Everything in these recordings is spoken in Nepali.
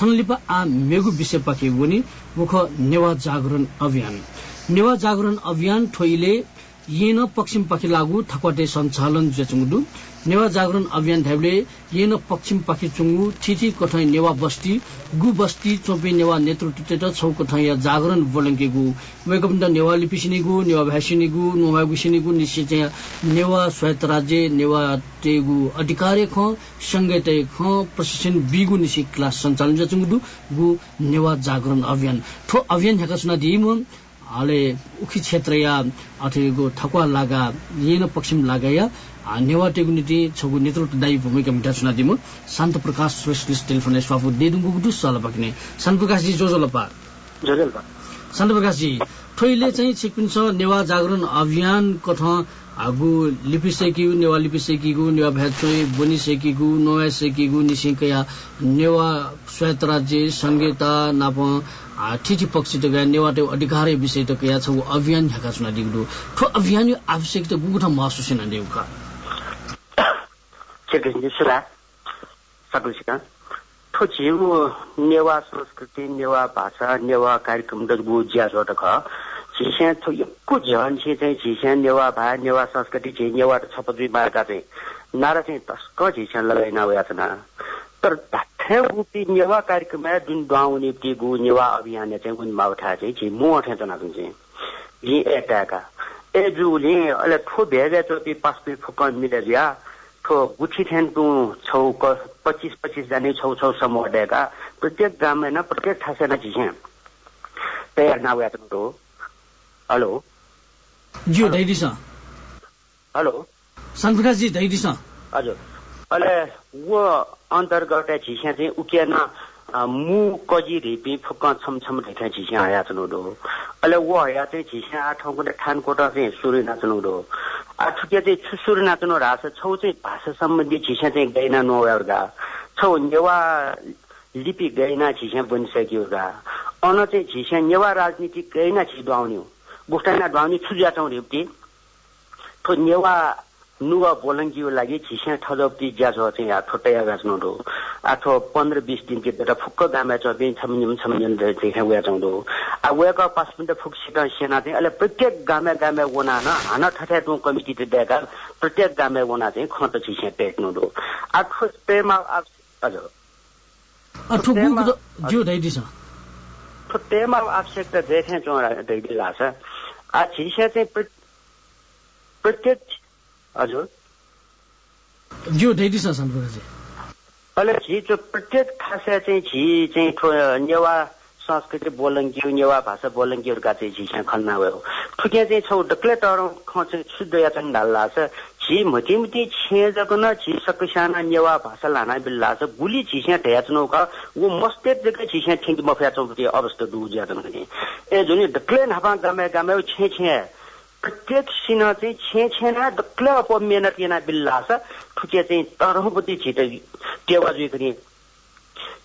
थनलिपा आ मेगु विषय वनी मुख नेवा जागरण अभियान। नेवा जागरण अभियान ठोइले येन पश्चिम पाखि लागू थकवाटे सञ्चालन जेचुङडु नेवा जागरण अभियान ढाइले येन पश्चिम पाखि चुङ्गु थिथि कठै नेवा बस्ती गु बस्ती चोपे नेवा नेतृत्व छौ कठै या जागरण बोलंकेगु वेगबन्द नेवा लिपिसिनेगु नेवा भाषिनेगु नोवा गुसिनेगु निश्चय चाहिँ नेवा स्वायत्त राज्य नेवा तेगु अधिकार ख संगे ते ख प्रशिक्षण बिगु निसी क्लास सञ्चालन जचुङडु गु नेवा जागरण अभियान। ठो अभियान हेका सुना दिइम हाले उखी क्षेत्र या अथवा थकुवा लागा येन पश्चिम लागा या नेवा टेगुनिटी छगु नेतृत्व दायी भूमिका मिटा सुना दिमु। शान्त प्रकाश श्रेष्ठ टेलिफोन स्वाफु देदुङको गुटु सलपाक्ने शान्त प्रकाश जी जोजोलपा शान्त प्रकाश जी ठोइले चाहिँ छिपिन्छ नेवा जागरण अभियान कथ hagu lipisekigu Newa lipisekigu Newa bhetsoi bonisekigu noesekigu nisinka Newa स्वायत्त राज्य संहिता नाप ठिठी पक्ष त गया नेवाट अधिकार विषय त गया छ अभियान ह्याका छुना दिगु ठो अभियान यो आवश्यक त बुगुठा महसुस न नेउका चेकिन दिसुला सबुसिका ठो जिउ नेवा संस्कृति नेवा भाषा नेवा कार्यक्रम दगु ज्या जटक जिसें तो यक्कु चाहिँ नेवा भा नेवा संस्कृति नेवा छपजुइ मार्का चाहिँ नारा चाहिँ तस्क जिसें लगाइ नभया छ तर धाठे गुपी नेवा कार्यक्रम जुन डाउने गु नेवा अभियान चाहिँ माउठा चाहिँ एटाका ए जुले अले ठो चोपी पासपी फुकन मिले जिया ठो गुठी तु छौ पच्चिस पच्चिस जाने छौ छौ समूह प्रत्येक प्रत्येक ठासे न चीजें तयार हेलो। जी दैदिस हेलो। सन्तप्रकाश जी दैदिस हजुर। अहिले वो अन्तर्गत झिस्या चाहिँ उकिएन मु कजी रिपी फुक्क छम छम ढेठा झिस्या हया चनुडो अहिले वो हया चाहिँ झिस्या आठौँको ठानकोटा चाहिँ सुरु नाच्नुडो आठुकिया चाहिँ छुसुरु नाच्नु रास छौ चाहिँ भाषा सम्बन्धी झिस्या चाहिँ गैना नोगा छौ नेवा लिपि गैना झिस्या बनिसक्यो गा। अन चाहिँ झिस्या नेवा राजनीति गैना छिटो आउने गोष्ठाना ढाउने छुज्या छौ रिप्टी थो नेवा नुवा बोलङ्गीको लागि छिस्या ठजप्ती ज्याछ चाहिँ यहाँ ठोट्टैया गाच्नु आठो पन्ध्र बिस दिन के फुक्क गामा चबे छमिन छमिन देखा उया चाउँदो आ उयाका पास पनि फुक सिटा सेना चाहिँ अहिले प्रत्येक गामे गामे वना न हाना ठठ्या तु कमिटी त दिएका प्रत्येक गामे वना चाहिँ खत छिस्या टेक्नु दो आठो पेमा हजुर। अठो दैदिस। तेमा आवश्यकता देखे चोरा दैदिला छ छिस्या चाहिँ प्रत्येक हजुर। सन्तप्रकाशजी अहिले झी प्रत्येक खासा चाहिँ झी चाहिँ नेवा संस्कृति बोलङ्ग्यु नेवा भाषा बोलङ्ग्युहरूका चाहिँ झिसा खल्ना भयो। ठुकिया चाहिँ छौ डक्ले तर चाहिँ शुद्ध या चाहिँ ढाल्ला छ झी मती मती छे जगन झी सकसाना नेवा भाषा लाना बिल्ला छ। गुली झिस्या ढ्याच्नौ का? वो मस्तेत जग्गा झिस्या ठिक मफ्या चौपति अवस्था दु ज्यादन ए जुनि डक्ले नापा गामे गामे छे छे प्रत्येक सिन चाहिँ छे छेना डक्ले अप मेहनत येना बिल्ला छ। ठुकिया चाहिँ तरहपति छिटो टेवा जुइ पनि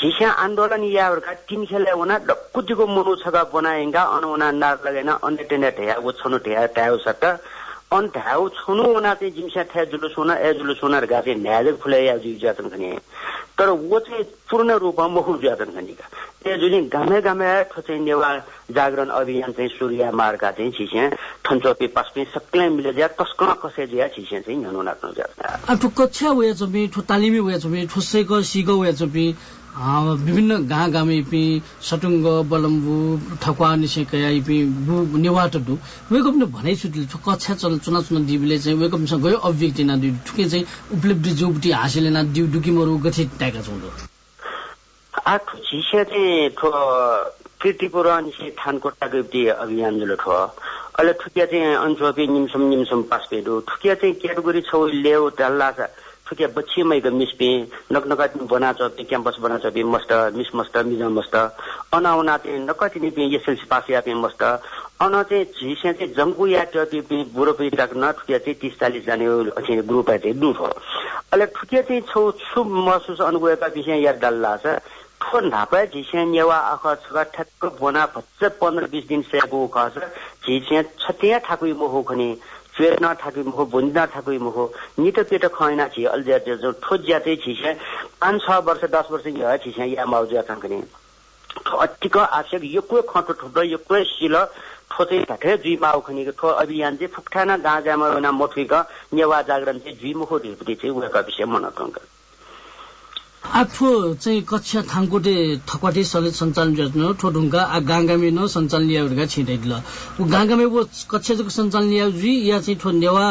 झिस्या आन्दोलन याहरूका तिन खेले उना डक्कुटीको मुनु छगा बनाएगा अन उना नार लगाइन अन्य टेने ढ्या वो छनु ढ्या ट्याउ सट अन ढ्याउ छुनु उना चाहिँ जिम्सा ठ्या जुलुस हुन ए जुलुस हुन गा चाहिँ न्याय फुले या जुइ जातन खनि। तर वो चाहिँ पूर्ण रूपमा महु जातन खनिका ए जुनि गामे गामे ठोचे नेवा जागरण अभियान चाहिँ सूर्य मार्का चाहिँ छिस्या ठन्चोपी पासपी सक्लै मिले ज्या तस्कन कसे ज्या छिस्या चाहिँ न्यानो नाच्नु ज्या ठो कक्षा उया चोपी ठो तालिमी उया चोपी ठोसेको सिगो उया चोपी विभिन्न गा गामे पि सटुङ्ग बलम्बु ठकुवा निसेकया पि नेवाट डु वेको पनि भनाइ छुटले कक्षा चल चुना चुना दिबीले चाहिँ वेको पनि गयो अभिव्यक्ति ना दिउ ठुके चाहिँ उपलब्धि जोबुटी हासिल ना दिउ डुकी मरु गठित टाका छौँ आठो चाहिँ कृतिपुर अनि थानकोटा गइप्टी अभियान जुलो ठो। अहिले ठुकिया चाहिँ अन्चोपी निम्सम निम्सम पासपेडु ठुकिया चाहिँ क्याटेगोरी छौ ल्याउ डल्ला छ ठुकिया बच्ची मैको मिसपे नकनका बना चपे क्याम्पस बना चपे मस्त मिस मस्त मिजा मस्त। अनाउना चाहिँ नकति नि पे एसएलसी पास या पे मस्त। अन चाहिँ झिसे चाहिँ जङ्कु या टपे बुढो पे टाक्न ठुकिया चाहिँ तिस चालिस जाने चाहिँ ग्रुप चाहिँ डु छ अहिले ठुकिया चाहिँ छौ छु महसुस अनुभवका विषय या डल्ला छ। ठो नापा झिसे नेवा आख छका ठ्याक्क बना भच्च पन्ध्र बिस दिन सेको खस झिसे छतिया ठाकुई मोहो खने। स्वेत न ठाकुर मुख बुन्द न ठाकुर मुख नित पेट खैना छि अल्ज्या जो ठोज ज्याते छिसे पाँच छ वर्ष दस वर्ष य छिसे या माउज्या कने अतिक आवश्यक यो कुरो खटो ठुलो यो कुरो सिल ठोचे ठे जुइ माउ खनिको ठो अभियान चाहिँ फुक्ठाना गाँजामा वना मोठिक नेवा जागरण चाहिँ जुइ मुखो ढिपटी चाहिँ उयोका विषय मन आठो चाहिँ कक्षा थाङकोटे थकवाटे सले सञ्चालन योजना ठो ढुङ्गा आ गाङ्गामे न सञ्चालन लिया छिँदै दिल ऊ गाङ्गामे वो कक्षा जको सञ्चालन लिया जी या चाहिँ ठो नेवा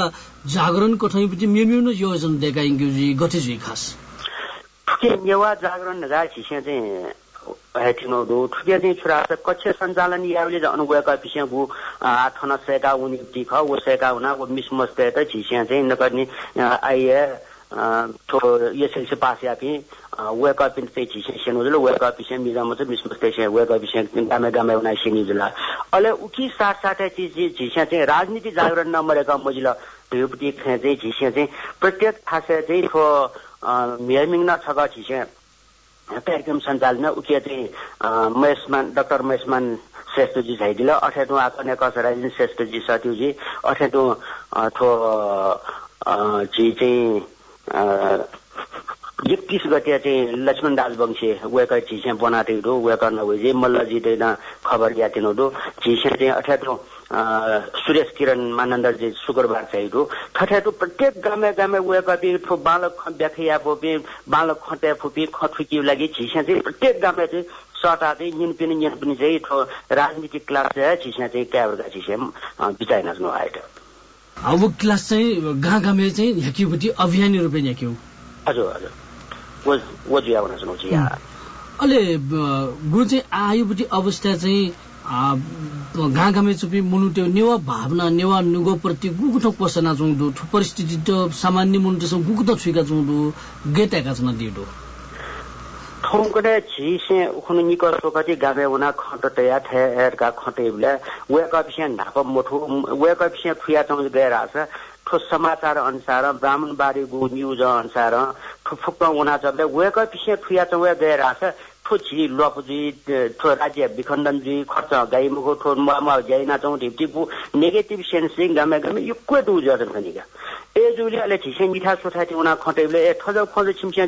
जागरण कठैपट्टि मेम्यु योजना देका इङ्ग्यु जी गठे जी खास ठुके नेवा जागरण छिसे चाहिँ ठुके चाहिँ छुरा कक्षा सञ्चालन यावले अनुगुका पिसे गु आठना सेका उनी टिख वो सेका हुना वो मिस मस्ते त चाहिँ नकर्ने आइए चाहिँ मिस मस्ते से वेक अप पिसे गामे गामे उना सिनि जुल अले उकी साथ साथै चाहिँ राजनीति जागरण नमरेका मजिल चाहिँ प्रत्येक खासे चाहिँ थो न कार्यक्रम सञ्चालन चाहिँ महेशमान डाक्टर महेशमान श्रेष्ठजी कसराजी श्रेष्ठजी सत्युजी थो जी चाहिँ एकतिस गते चाहिँ लक्ष्मण राजवंशी वेका चिसे बनाते हो वेका नभए मल्लजी न खबर या तिनीहरू चिसे चाहिँ अठाटौँ सुरेश किरण मानन्दर शुक्रबार चाहिँ ठठ्याटो प्रत्येक गामे गामे वेका बि ठो बालक व्याख्या फोपी बालक खट्या फुपी खटुकी लागि चिसे चाहिँ प्रत्येक गामे चाहिँ सटा चाहिँ निन पनि चाहिँ ठो राजनीतिक क्लास चाहिँ चिसे चाहिँ क्याबरका चिसे बिचाइ नाच्नु आयो अब क्लास चाहिँ गाँ गामे चाहिँ ह्याक्युपट्टि अभियानी रूपमा ह्याक्यौ हजुर अहिले गु चाहिँ आयुपट्टि अवस्था चाहिँ गाँ गामे चुपी मुनु त्यो नेवा भावना नेवा नुगो प्रति गुकुठ पसना चुङ्दु परिस्थिति त सामान्य मुनु त्यसो गुकुट छुइका चुङ्दु गेटाका छन् दिडो ठोंकड़े झी से उखन निको सोकति गाबे उना खट तया ठेर का खटे बिले वे का पिसे नाप मोठो वे का पिसे खुया चौज गएर आछ ठो समाचार अनुसार ब्राह्मण बारी गु न्यूज अनुसार ठो फुक्क उना चले वे का पिसे खुया चौज गएर आछ ठो लपजी ठो राज्य विखण्डन जी खर्च गाई मुखो ठो म जाइना चौ ढिप्टी नेगेटिभ सेन्सिङ गामे गामे यो क्वे दु जसन खनिका ए जुले अले छिसे मिठा सोसाइटी उना खटेबले ए ठज खज छिमसिया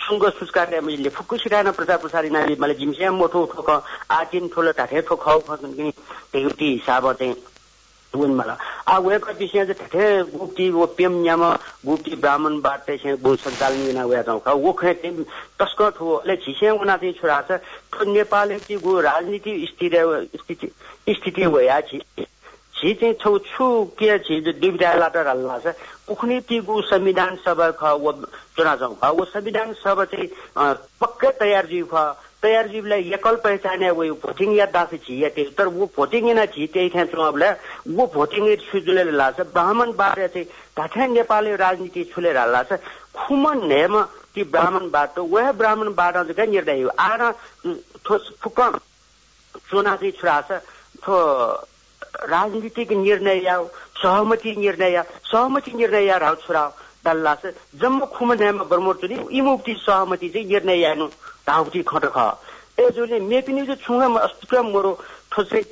सुंग सुस्कारे मैले फुक्कु सिराना प्रचार प्रसारी नाली मैले जिमसिया मोठो ठोक आटिन ठोलो ठाठे ठोक खाउ खन किनि त्यही हिसाब चाहिँ बुन मला। आ वेक विषय चाहिँ ठे गुप्ती वो पेम न्याम गुप्ती ब्राह्मण बाटे से गु सञ्चालन बिना वे जाउँ का वो खे तस्क ठो ले छिसे उना चाहिँ छोरा छ। नेपाल कि गु राजनीति स्थिति स्थिति वया छि। छि चाहिँ छौ छु के छि? लाटर हल्ला छ। उखनी तिगु संविधान सभा ख वो चुनाव जाउँ वो संविधान सभा चाहिँ पक्कै तयार जी ख। तयार जीवलाई एकल पहचाने वो भोटिङ या दास छिया त्यही तर वो भोटिङ न छि त्यही ठाउँ चुनावलाई वो भोटिङ सुजुले लाछ। ब्राह्मण बारे चाहिँ ढाठा नेपाली राजनीति छुलेर हाल्ला खुमन नेम ती ब्राह्मण बाटो। वह ब्राह्मण बाटो चाहिँ निर्णय हो। आएर फुक चुनाव छुरा छ थो राजनीतिक निर्णय या सहमति निर्णय सहमति निर्णय राव छुरा डल्ला छ जम्मू खुम न्यायमा बर्मोर्चु नि इमुक्ति सहमति चाहिँ निर्णय यानु धाउटी खट ख ए जोले मेपिनी जो छुङ अस्तित्व मरो ठोसे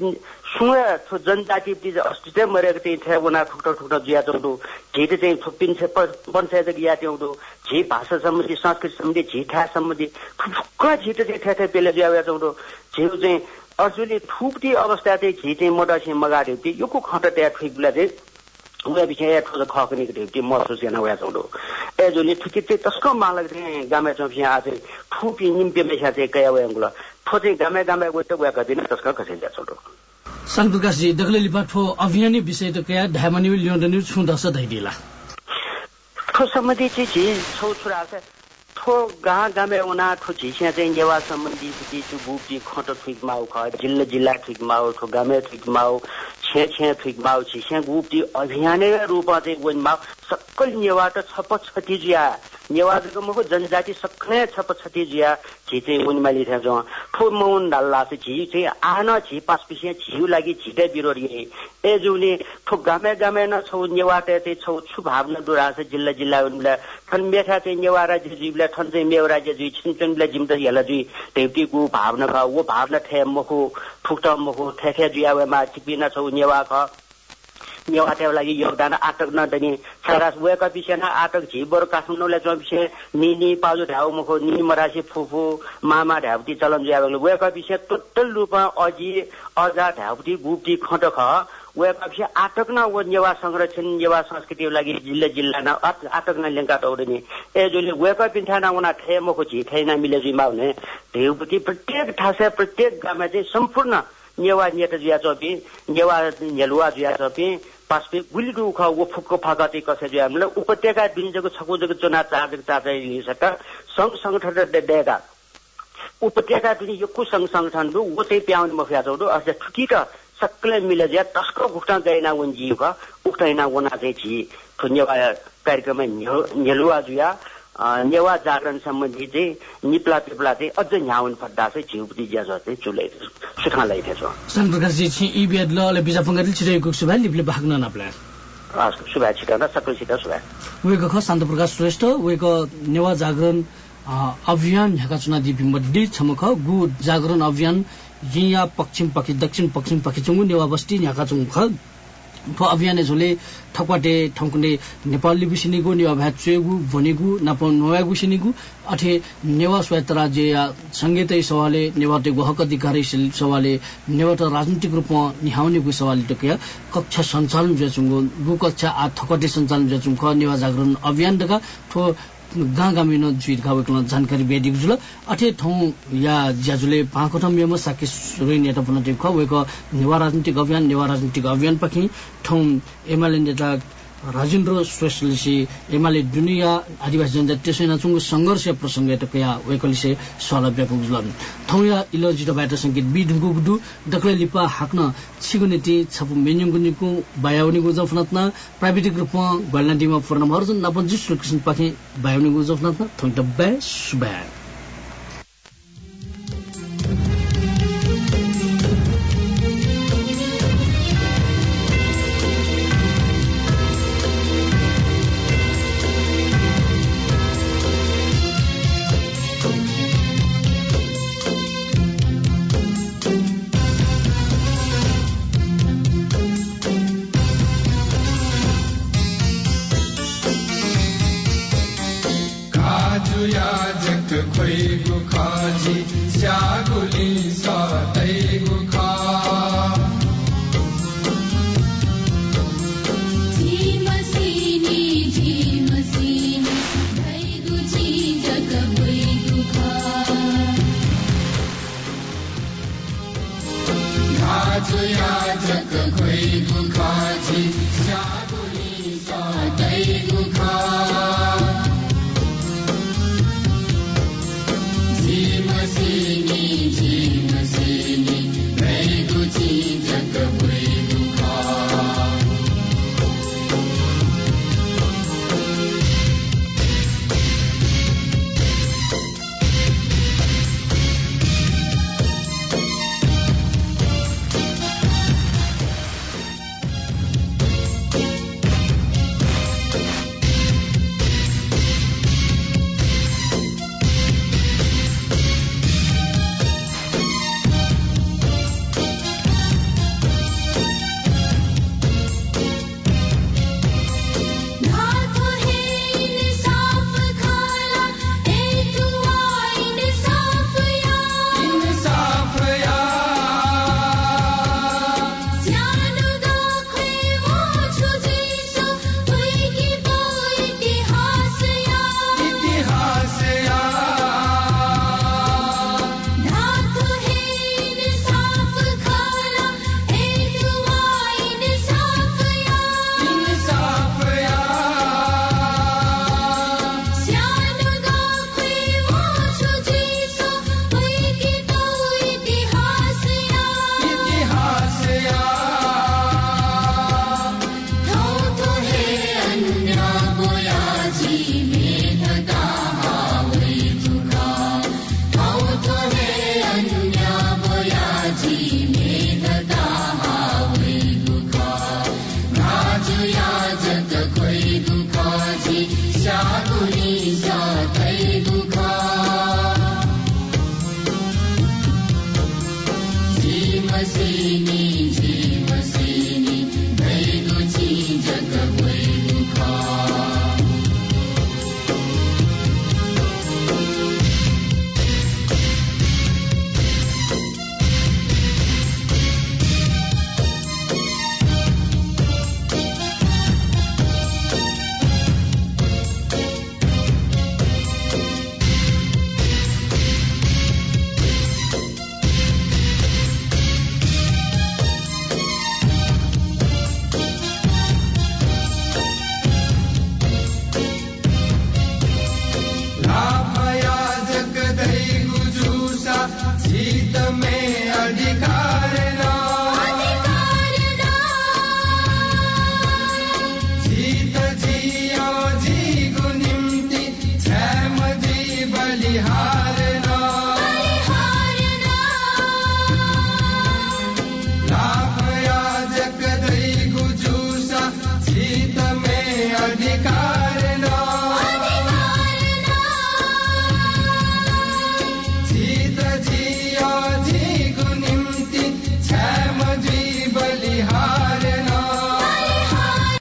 सुङ थो जनजाति अस्तित्व मरेको चाहिँ थियो उना ठुक्ट जुया चौडो झिट चाहिँ थुप्पिन पञ्चायत या त्यौडो झी भाषा सम्बन्धी संस्कृति सम्बन्धी झी ठा सम्बन्धी ठुक्क झिट चाहिँ ठ्या ठ्या पेले जुया चौडो चाहिँ अर्जुनले थुप्टी अवस्था चाहिँ झी चाहिँ मोटा मगाड्यो त्यो यो को खट त्यहाँ ठुकलाई चाहिँ उया विषय ठोज खकने ढेउटी महसुस गर्न उया चौडो ए जोले ठुकी चाहिँ तस्को मालक चाहिँ गामे चौफी आज ठुपी निम्पे मेसा चाहिँ कया उया गुला ठो चाहिँ गामे गामे गयो त उया गदिन तस्को खसिन्छ चौडो सान प्रकाशजी दखले लिपा ठो अभियानी विषय त कया ढामनी ल्याउँदैन छु दस धैदिला ठो सम्बन्धी चाहिँ झी छौ छुरा छ ठो गाँ गामे उना ठो झिसिया चाहिँ नेवा सम्बन्धी छु गुपी खटो ठिक माउ ख जिल्ला जिल्ला ठिक माउ ठो गामे ठिक माउ छे छे माउ झिसिया गुप्ती अभियाने चाहिँ वन माउ सक्कल नेवा त छप छति जिया नेवाजको मुख जनजाति सक्ने छप छति जिया झि चाहिँ उनमा लिथे जो ठो मौन डाल्ला छ झि चाहिँ आन झि पास पिसिया झिउ लागि झिटे बिरोरी ए जुले ठो गामे गामे न छौ नेवाटे चाहिँ छौ छु भावना दुरा छ जिल्ला जिल्ला उनले ठन मेठा चाहिँ नेवा राज्य जीवले ठन चाहिँ मेव राज्य जी छिनचनले जिम्दा हेला जी तेउटी गु भावना ख वो भावना ठे मखु ठुक्ट मखु ठे ठे जुया मा चिपिना छौ नेवा ख। नेवाटेको लागि योगदान आटक नदिने छारा वेका विषयना आटक झिबर काठमाडौँलाई चौबिसे निनी पाजु ढ्याउ मुखो नि मरासी फुफु मामा ढ्याउटी चलन ज्याबले वेका विषय टोटल रूपमा अझी अजा ढ्याउटी गुप्टी खट ख वेका विषय आटक न नेवा संरक्षण नेवा संस्कृतिको लागि जिल्ला जिल्ला न आटक न लेङ्का ए जुले वेका पिन्ठा न उना ठे मुखो झि ठे मिले जुमा हुने ढेउपति प्रत्येक ठासे प्रत्येक गाउँमा चाहिँ सम्पूर्ण नेवा नेट जुया चोपी नेवा नेलुवा जुया चोपी पासपे गुलिको उख वो फुक्को फागते कसै जुया मतलब उपत्यका बिन्जको छकुजको चुना चार्जको चार्ज लिसक सङ्घ सङ्गठन डेगा उपत्यका पनि यो कु सङ्घ सङ्गठन दु वो चाहिँ प्याउने मफिया चौडु अझ ठुकी सक्लै मिले ज्या टस्क घुट्न गएना उन जी उख उक्टैना उना चाहिँ छि नेवा कार्यक्रममा नेलुवा जुया नेवा जागरण सम्बन्धी चाहिँ निप्ला पिप्ला चाहिँ अझ न्याउन पर्दा चाहिँ झिउपति ज्याज चाहिँ चुलै सुखा लैथेछ सान प्रकाशजी छि इ बेद ल ले बिजा पंगरि छिरेको सुभा लिपले भाग्न नप्ला सुभा छिटा न सबै छिटा सुभा वेको ख शान्त प्रकाश श्रेष्ठ वेको नेवा जागरण अभियान ह्याका चुना दिपि मड्डी छमख गु जागरण अभियान यहाँ पश्चिम पखि दक्षिण पश्चिम पखि चुङ्गु नेवा बस्ती ह्याका चुङ्ख फ अभियान झोले ठक्वाटे ठौकुने नेपाली बिसिनेगु नेवा भ्या चुएगु भनेगु नाप नोयागु सिनेगु अठे नेवा स्वायत्त राज्य या संगीतै सवाले नेवाटे हक अधिकारी सवाले नेवाट राजनीतिक रूपमा निहाउनेगु सवाल टकया कक्षा सञ्चालन ज्याचुङ्गु गु कक्षा आ थकटे सञ्चालन ज्याचुङ नेवा जागरण अभियान दका ठो गाँ गामिन जुइट गावेकल जानकारी बेदिक जुल अठे ठाउँ या ज्याजुले पाँको मेमो साके सुरै नेता पुनः टिप राजनीतिक अभियान नेवा राजनीतिक अभियान पखि ठाउँ एमाले नेता राजेन्द्र श्रेष्ठले एमाले दुनिया आदिवासी जनजातीय सेनाचुङ संघर्ष प्रसंग कया वेकलिसे सवाल व्यापक थौया इलो जिटो बाटा संगीत बि ढुगु गुडु दक्ले लिपा हाक्न छिगुनेति छपु मेन्युङगु निकु बायाउनिगु जफनत्न प्राविधिक रूपमा गलनादिमा पूर्ण भर्जन नपन जिस कृष्ण पाखे बायाउनिगु जफनत्न थौं डब्बा सुबा Hallelujah.